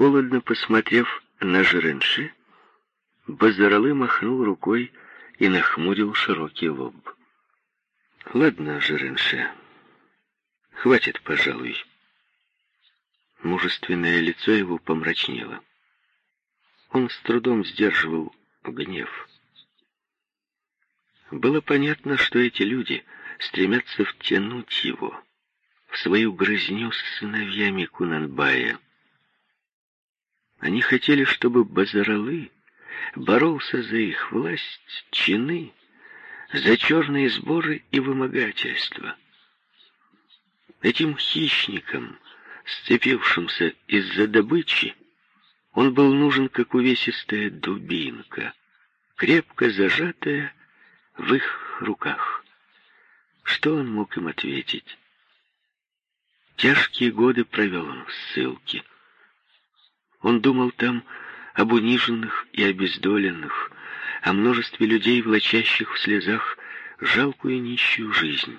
Холодно посмотрев на Жеренши, Базаралы махнул рукой и нахмурил широкий лоб. «Ладно, Жеренше, хватит, пожалуй». Мужественное лицо его помрачнело. Он с трудом сдерживал гнев. Было понятно, что эти люди стремятся втянуть его в свою грызню с сыновьями Кунанбая. Они хотели, чтобы Базаралы боролся за их власть, чины, за черные сборы и вымогательство. Этим хищникам, сцепившимся из-за добычи, он был нужен, как увесистая дубинка, крепко зажатая в их руках. Что он мог им ответить? Тяжкие годы провел он в ссылке. Он думал там об униженных и обездоленных, о множестве людей, влачащих в слезах жалкую нищую жизнь.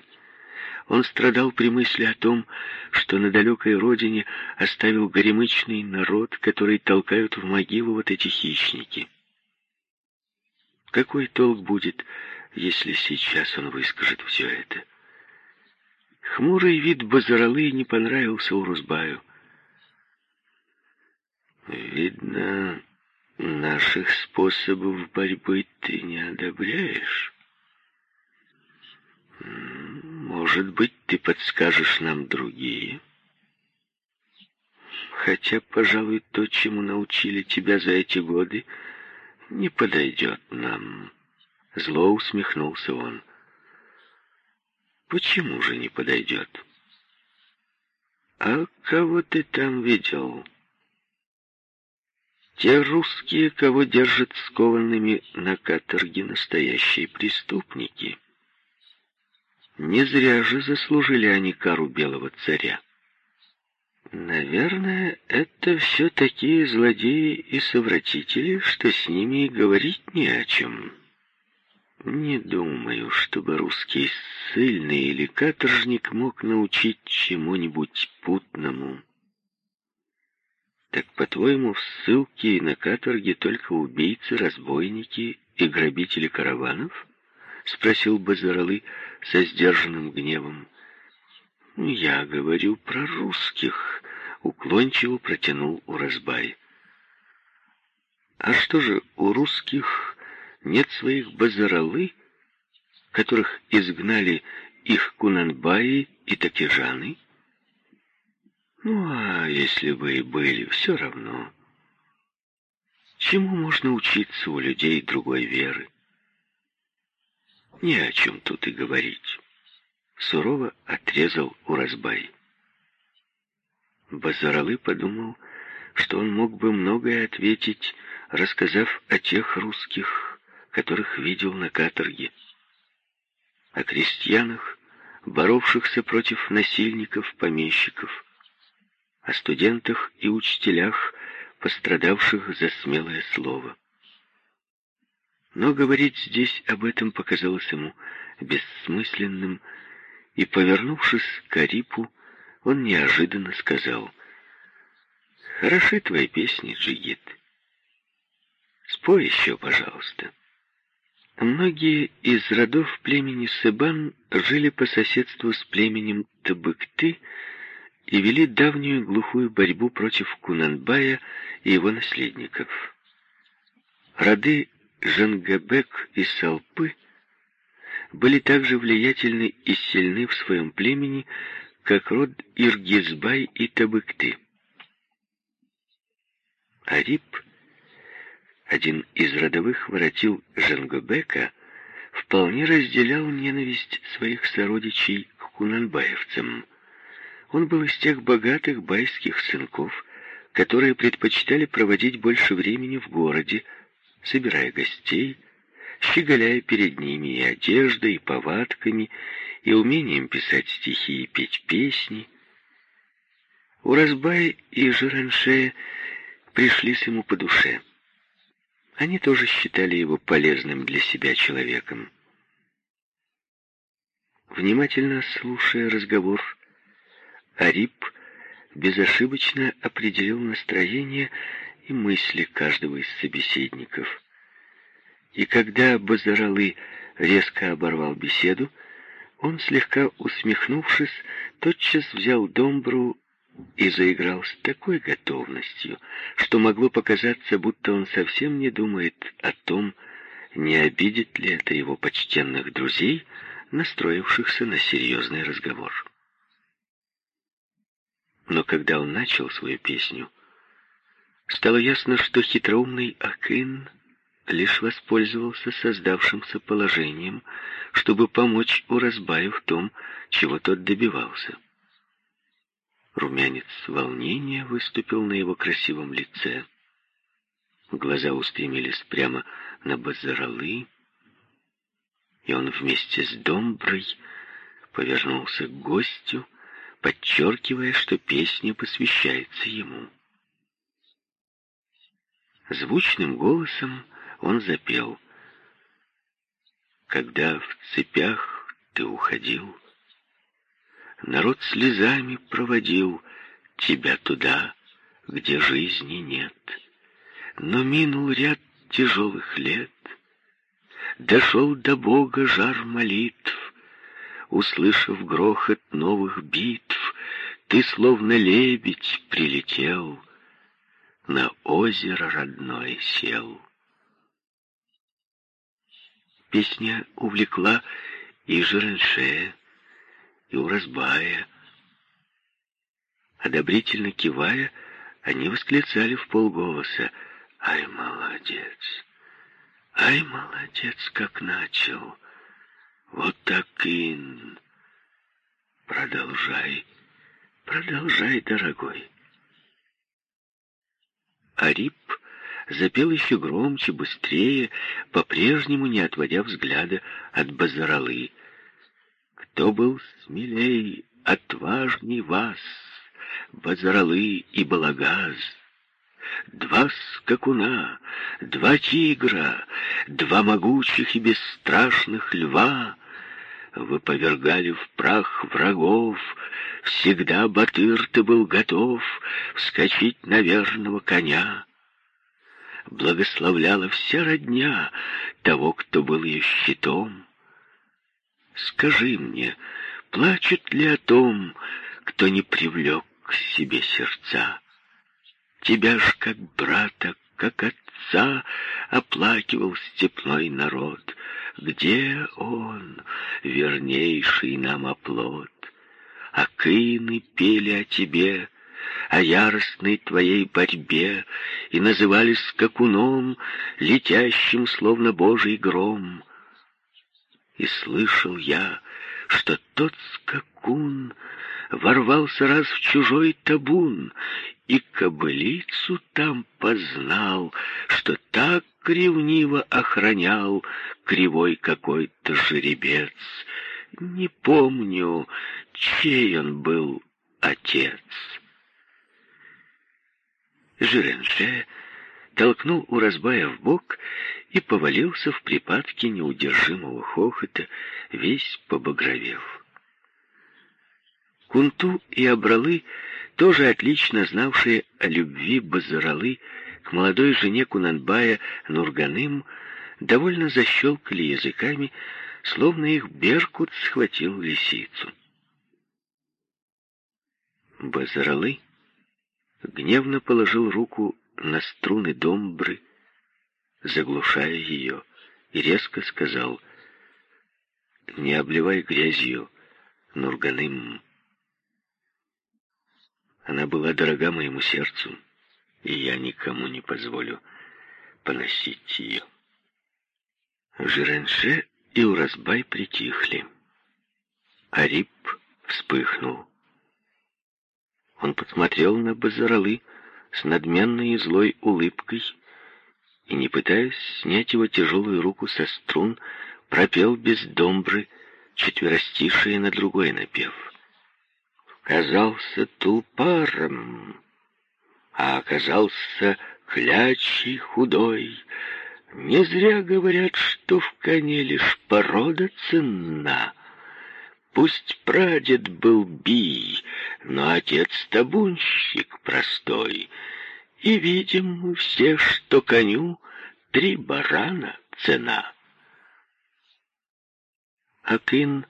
Он страдал при мысли о том, что на далекой родине оставил горемычный народ, который толкают в могилу вот эти хищники. Какой толк будет, если сейчас он выскажет все это? Хмурый вид Базаралы не понравился Урузбаю. «Видно, наших способов борьбы ты не одобряешь. Может быть, ты подскажешь нам другие? Хотя, пожалуй, то, чему научили тебя за эти годы, не подойдет нам. Зло усмехнулся он. Почему же не подойдет? А кого ты там видел? Те русские, кого держат скованными на каторге настоящие преступники. Не зря же заслужили они кару белого царя. Наверное, это все такие злодеи и совратители, что с ними и говорить не о чем. Не думаю, чтобы русский ссыльный или каторжник мог научить чему-нибудь путному. Так, по-твоему, в ссылке и на каторге только убийцы, разбойники и грабители караванов? Спросил Базаралы со сдержанным гневом. Я говорю про русских, уклончиво протянул Уразбай. А что же, у русских нет своих Базаралы, которых изгнали их кунанбаи и такижаны? Ну, а если бы и были, все равно. Чему можно учиться у людей другой веры? Ни о чем тут и говорить. Сурово отрезал Уразбай. Базаралы подумал, что он мог бы многое ответить, рассказав о тех русских, которых видел на каторге, о крестьянах, боровшихся против насильников-помещиков, о студентах и учителях, пострадавших за смелое слово. Но говорить здесь об этом показалось ему бессмысленным, и, повернувшись к Арипу, он неожиданно сказал, «Хороши твои песни, Джигит. Спой еще, пожалуйста». Многие из родов племени Себан жили по соседству с племенем Табыкты, и вели давнюю глухую борьбу против Кунанбая и его наследников. Роды Жангабек и Салпы были также влиятельны и сильны в своем племени, как род Иргизбай и Табыкты. Арип, один из родовых воротил Жангабека, вполне разделял ненависть своих сородичей к кунанбаевцам. Он был из тех богатых байских сынков, которые предпочитали проводить больше времени в городе, собирая гостей, щеголяя перед ними и одеждой, и повадками, и умением писать стихи и петь песни. Уразбай и Жираншея пришлись ему по душе. Они тоже считали его полезным для себя человеком. Внимательно слушая разговор, Арип безошибочно определил настроение и мысли каждого из собеседников. И когда Базаралы резко оборвал беседу, он, слегка усмехнувшись, тотчас взял домбру и заиграл с такой готовностью, что могло показаться, будто он совсем не думает о том, не обидит ли это его почтенных друзей, настроившихся на серьезный разговор. Но когда он начал свою песню, стало ясно, что хитроумный Акин лишь воспользовался создавшимся положением, чтобы помочь Уразбаю в том, чего тот добивался. Румянец волнения выступил на его красивом лице. Глаза устремились прямо на Базаралы, и он вместе с Домброй повернулся к гостю, подчеркивая, что песня посвящается ему. Звучным голосом он запел «Когда в цепях ты уходил, народ слезами проводил тебя туда, где жизни нет. Но минул ряд тяжелых лет, дошел до Бога жар молитв, услышав грохот новых битв, ты словно лебедь прилетел, на озеро родное сел. Песня увлекла и Жереншея, и Уразбая. Одобрительно кивая, они восклицали в полголоса «Ай, молодец! Ай, молодец, как начал! Вот так ин! Продолжай, продолжай, дорогой!» Арип запел еще громче, быстрее, по-прежнему не отводя взгляда от Базаралы. Кто был смелей, отважней вас, Базаралы и Балагаз? Два скакуна, два тигра, два могучих и бесстрашных льва Вы повергали в прах врагов, Всегда, Батыр, ты был готов Вскочить на верного коня. Благословляла вся родня Того, кто был ее щитом. Скажи мне, плачет ли о том, кто не привлек к себе сердца? Тебя ж как брата, как отца оплакивал степной народ. Где он, вернейший нам оплот? Акины пели о тебе, о яростной твоей борьбе, и назывались скакуном, летящим, словно божий гром. И слышал я, что тот скакун ворвался раз в чужой табун и кобылицу там познал, что так ревниво охранял кривой какой-то жеребец. Не помню, чей он был отец. Жиренше толкнул Уразбая в бок и повалился в припадке неудержимого хохота, весь побагровев. Кунту и Абралы, тоже отлично знавшие о любви Базаралы к молодой жене Кунанбая Нурганым, довольно защелкали языками, словно их Беркут схватил лисицу. Базаралы гневно положил руку на струны домбры, заглушая ее, и резко сказал «Не обливай грязью, Нурганым». Она была дорога моему сердцу, и я никому не позволю поносить ее. Жиренше и Уразбай притихли. Арип вспыхнул. Он посмотрел на Базаралы с надменной и злой улыбкой и, не пытаясь снять его тяжелую руку со струн, пропел без домбры четверостишие на другой напев. Казался тулпаром, а оказался клячей худой. Не зря говорят, что в коне лишь порода ценна. Пусть прадед был бий, но отец табунщик простой. И видим мы все, что коню три барана цена. Акин,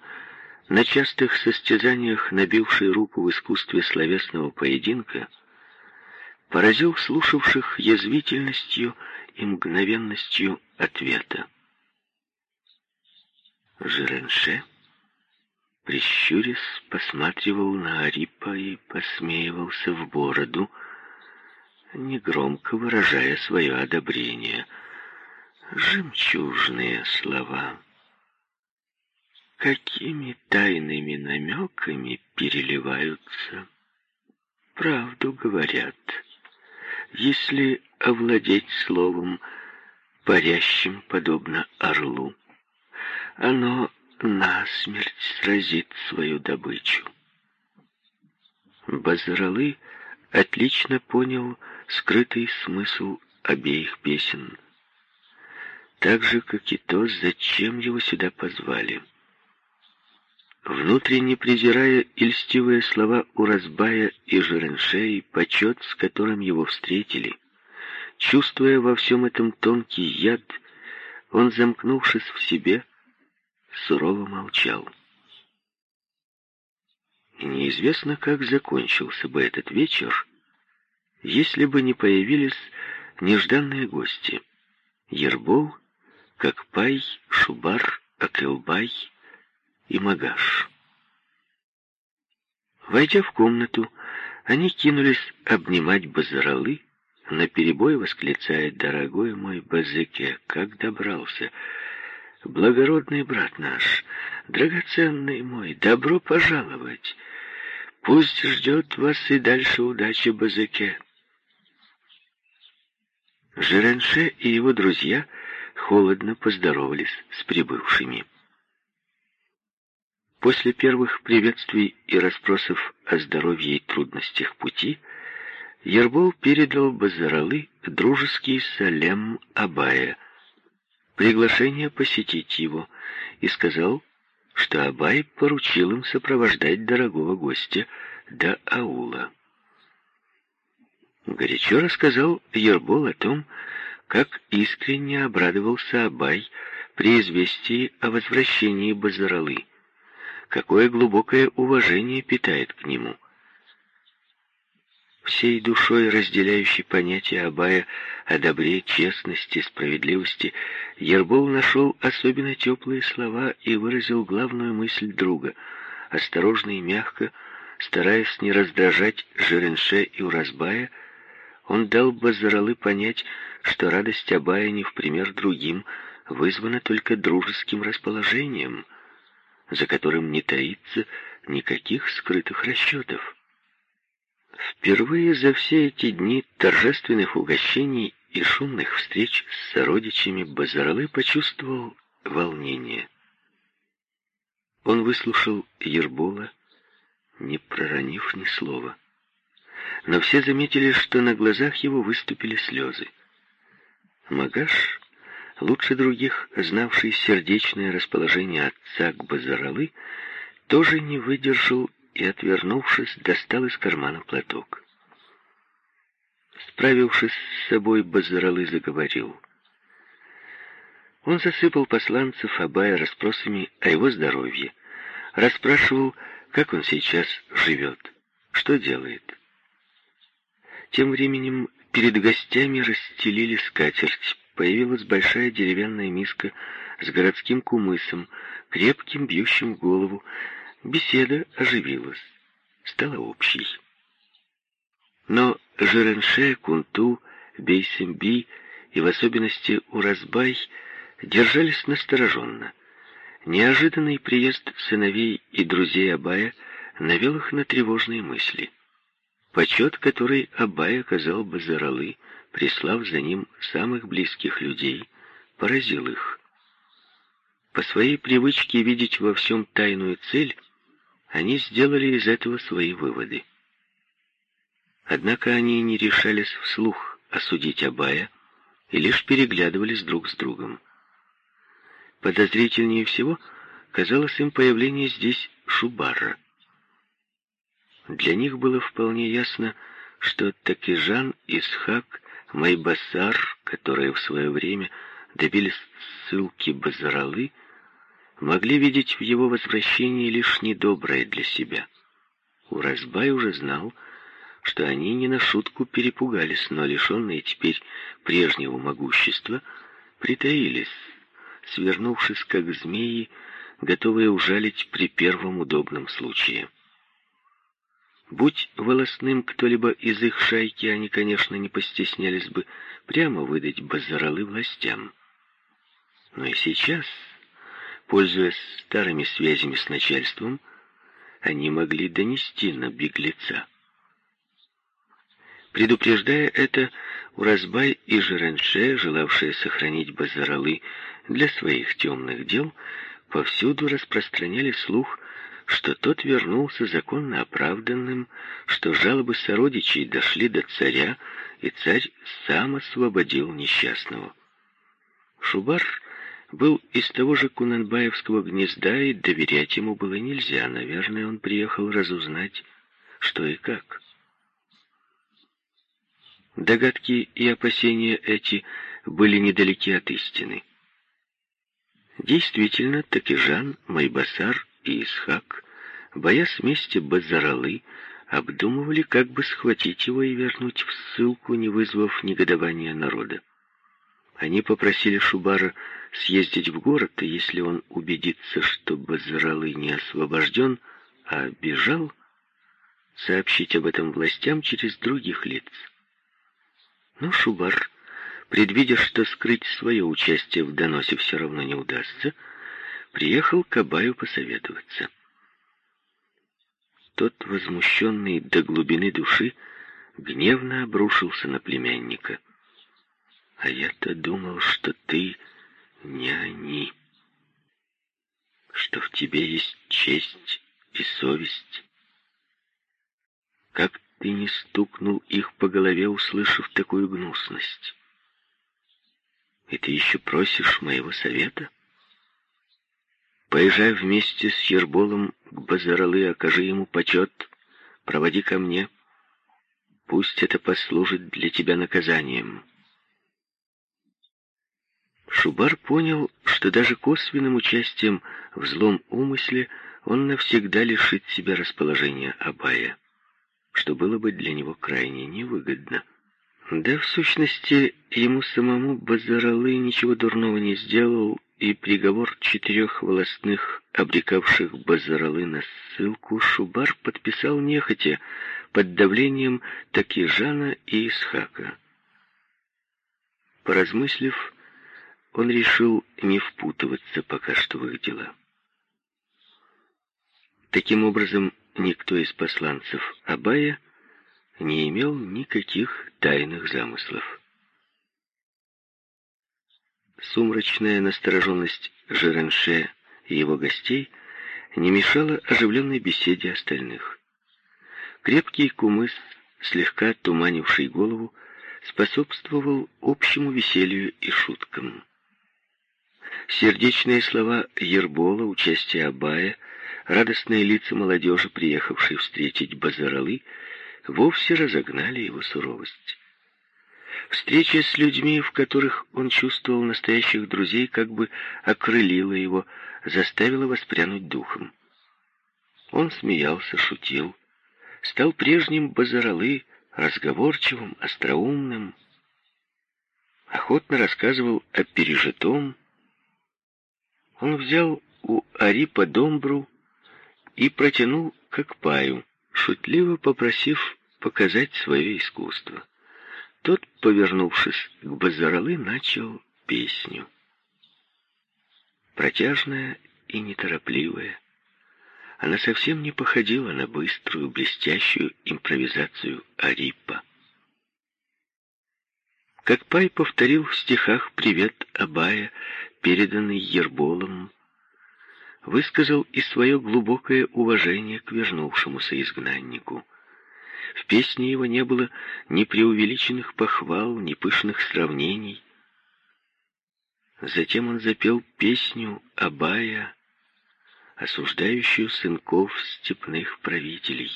на частых состязаниях набивший руку в искусстве словесного поединка, поразил слушавших язвительностью и мгновенностью ответа. Жеренше прищурясь, посматривал на Арипа и посмеивался в бороду, негромко выражая свое одобрение. Жемчужные слова. Какими тайными намеками переливаются. Правду говорят. Если овладеть словом, парящим подобно орлу, оно насмерть сразит свою добычу. Базаралы отлично понял скрытый смысл обеих песен, так же, как и то, зачем его сюда позвали. Внутренне презирая и льстивые слова Уразбая и Жереншей, почет, с которым его встретили, чувствуя во всем этом тонкий яд, он, замкнувшись в себе, сурово молчал. Неизвестно, как закончился бы этот вечер, если бы не появились нежданные гости. Ербол, Кокпай, Шубар, Акылбай и Магаш. Войдя в комнату, они кинулись обнимать Базаралы, наперебой восклицая «Дорогой мой Базыке, как добрался!» благородный брат наш, драгоценный мой, добро пожаловать. Пусть ждет вас и дальше удачи Базыке. Жеренше и его друзья холодно поздоровались с прибывшими. После первых приветствий и расспросов о здоровье и трудностях пути, Ербол передал Базаралы дружеский салем Абая — приглашение посетить его и сказал, что Абай поручил им сопровождать дорогого гостя до аула. Горячо рассказал Ербол о том, как искренне обрадовался Абай при известии о возвращении Базаралы, какое глубокое уважение питает к нему — всей душой разделяющий понятие Абая о добре, честности, справедливости, Ербол нашел особенно теплые слова и выразил главную мысль друга. Осторожно и мягко, стараясь не раздражать Жеренше и Уразбая, он дал Базаралы понять, что радость Абая не в пример другим вызвана только дружеским расположением, за которым не таится никаких скрытых расчетов. Впервые за все эти дни торжественных угощений и шумных встреч с сородичами Базаралы почувствовал волнение. Он выслушал Ербола, не проронив ни слова. Но все заметили, что на глазах его выступили слезы. Магаш, лучше других знавший сердечное расположение отца к Базаралы, тоже не выдержал и, отвернувшись, достал из кармана платок. Справившись с собой, Базаралы заговорил. Он засыпал посланцев Абая расспросами о его здоровье, расспрашивал, как он сейчас живет, что делает. Тем временем перед гостями расстелили скатерть, появилась большая деревянная миска с городским кумысом, крепким, бьющим в голову, Беседа оживилась, стала общей. Но Жеренше, Кунту, Бейсемби и в особенности Уразбай держались настороженно. Неожиданный приезд сыновей и друзей Абая навел их на тревожные мысли. Почет, который Абай оказал Базаралы, прислав за ним самых близких людей, поразил их. По своей привычке видеть во всем тайную цель, они сделали из этого свои выводы. Однако они не решались вслух осудить Абая и лишь переглядывались друг с другом. Подозрительнее всего казалось им появление здесь Шубара. Для них было вполне ясно, что Такижан, Исхак, Майбасар, которые в свое время добились ссылки Базаралы, могли видеть в его возвращении лишь недоброе для себя. Уразбай уже знал, что они не на шутку перепугались, но лишенные теперь прежнего могущества, притаились, свернувшись как змеи, готовые ужалить при первом удобном случае. Будь волосным кто-либо из их шайки, они, конечно, не постеснялись бы прямо выдать базаралы властям. Но и сейчас, пользуясь старыми связями с начальством, они могли донести на беглеца. Предупреждая это, Уразбай и Жиренше, желавшие сохранить базаралы для своих темных дел, повсюду распространяли слух что тот вернулся законно оправданным, что жалобы сородичей дошли до царя, и царь сам освободил несчастного. Шубар был из того же Кунанбаевского гнезда, и доверять ему было нельзя. Наверное, он приехал разузнать, что и как. Догадки и опасения эти были недалеки от истины. Действительно, Такижан, Майбасар и Исхак, боясь мести Базаралы, обдумывали, как бы схватить его и вернуть в ссылку, не вызвав негодования народа. Они попросили Шубара съездить в город, и если он убедится, что Базаралы не освобожден, а бежал, сообщить об этом властям через других лиц. Но Шубар, предвидя, что скрыть свое участие в доносе все равно не удастся, приехал к Абаю посоветоваться. Тот, возмущенный до глубины души, гневно обрушился на племянника. «А я-то думал, что ты не они, что в тебе есть честь и совесть. Как ты не стукнул их по голове, услышав такую гнусность? И ты еще просишь моего совета?» Поезжай вместе с Ерболом к Базаралы, окажи ему почет, проводи ко мне. Пусть это послужит для тебя наказанием. Шубар понял, что даже косвенным участием в злом умысле он навсегда лишит себя расположения Абая, что было бы для него крайне невыгодно. Да, в сущности, ему самому Базаралы ничего дурного не сделал, и приговор четырех волостных, обрекавших Базаралы на ссылку, Шубар подписал нехотя, под давлением Такижана и Исхака. Поразмыслив, он решил не впутываться пока что в их дела. Таким образом, никто из посланцев Абая не имел никаких тайных замыслов. Сумрачная настороженность Жеренше и его гостей не мешала оживленной беседе остальных. Крепкий кумыс, слегка туманивший голову, способствовал общему веселью и шуткам. Сердечные слова Ербола, участие Абая, радостные лица молодежи, приехавшей встретить Базаралы, вовсе разогнали его суровость. Встреча с людьми, в которых он чувствовал настоящих друзей, как бы окрылила его, заставила воспрянуть духом. Он смеялся, шутил, стал прежним Базаралы, разговорчивым, остроумным, охотно рассказывал о пережитом. Он взял у Арипа домбру и протянул к Акпаю, шутливо попросив показать свое искусство. Тот, повернувшись к Базаралы, начал песню. Протяжная и неторопливая, она совсем не походила на быструю, блестящую импровизацию Арипа. Как Пай повторил в стихах привет Абая, переданный Ерболом, высказал и свое глубокое уважение к вернувшемуся изгнаннику. В песне его не было ни преувеличенных похвал, ни пышных сравнений. Затем он запел песню Абая, осуждающую сынков степных правителей.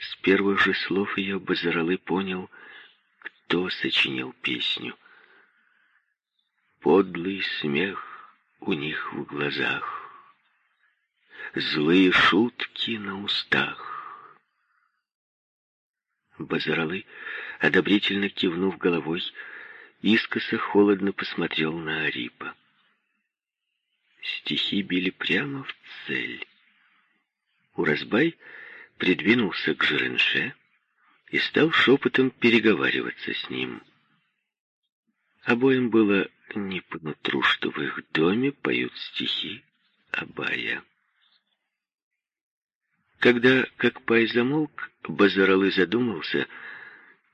С первых же слов ее Базаралы понял, кто сочинил песню. Подлый смех у них в глазах, злые шутки на устах. Базаралы, одобрительно кивнув головой, искоса холодно посмотрел на Арипа. Стихи били прямо в цель. Уразбай придвинулся к Жеренше и стал шепотом переговариваться с ним. Обоим было не по нутру, что в их доме поют стихи Абая. Когда как пай замолк, Базаралы задумался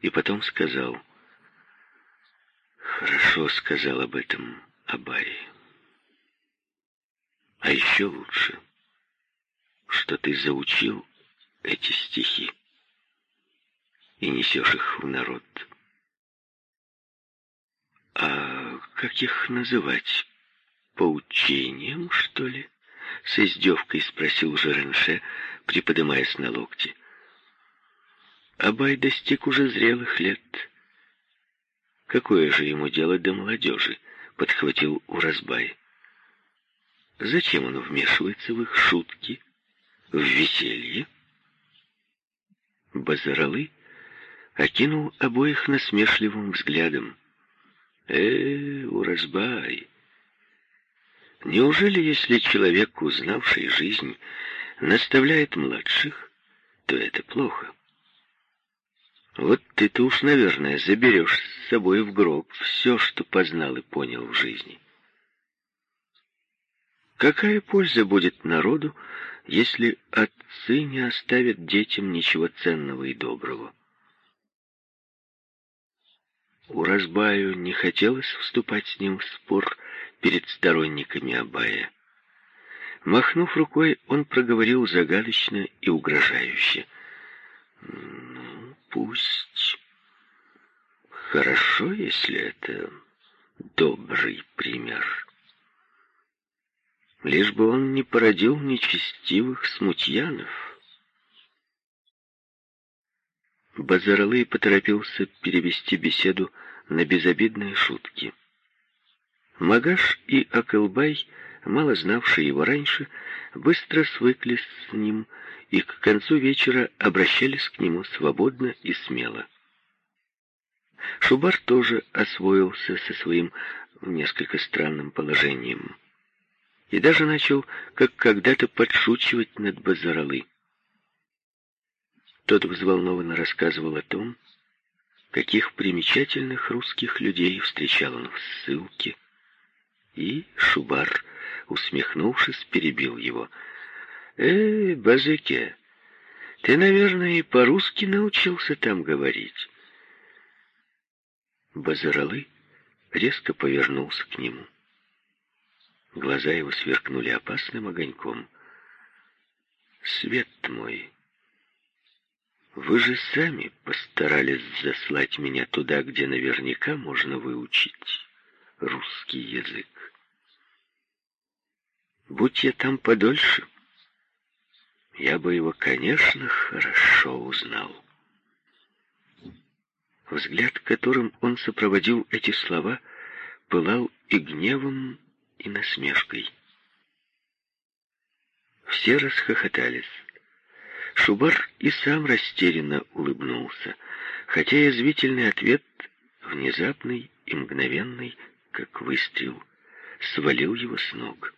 и потом сказал. «Хорошо сказал об этом Абай. А еще лучше, что ты заучил эти стихи и несешь их в народ. А как их называть? Поучением, что ли? С издевкой спросил Жеренше, приподымаясь на локти. Абай достиг уже зрелых лет. Какое же ему дело до молодежи? Подхватил Уразбай. Зачем он вмешивается в их шутки, в веселье? Базаралы окинул обоих насмешливым взглядом. «Э, Уразбай, неужели, если человек, узнавший жизнь, наставляет младших, то это плохо? Вот ты-то уж, наверное, заберешь с собой в гроб все, что познал и понял в жизни. Какая польза будет народу, если отцы не оставят детям ничего ценного и доброго? Уразбаю не хотелось вступать с ним в спор перед сторонниками Абая. Махнув рукой, он проговорил загадочно и угрожающе. «Ну, пусть. Хорошо, если это добрый пример. Лишь бы он не породил нечестивых смутьянов». Базаралы поторопился перевести беседу на безобидные шутки. Магаш и Акылбай, мало знавшие его раньше, быстро свыклись с ним и к концу вечера обращались к нему свободно и смело. Шубар тоже освоился со своим несколько странным положением и даже начал, как когда-то, подшучивать над Базаралы. Тот взволнованно рассказывал о том, каких примечательных русских людей встречал он в ссылке. И Шубар, усмехнувшись, перебил его. «Э, Базыке, ты, наверное, и по-русски научился там говорить». Базаралы резко повернулся к нему. Глаза его сверкнули опасным огоньком. «Свет мой!» Вы же сами постарались заслать меня туда, где наверняка можно выучить русский язык. Будь я там подольше, я бы его, конечно, хорошо узнал. Взгляд, которым он сопроводил эти слова, пылал и гневом, и насмешкой. Все расхохотались. Шубар и сам растерянно улыбнулся, хотя язвительный ответ, внезапный и мгновенный, как выстрел, свалил его с ног.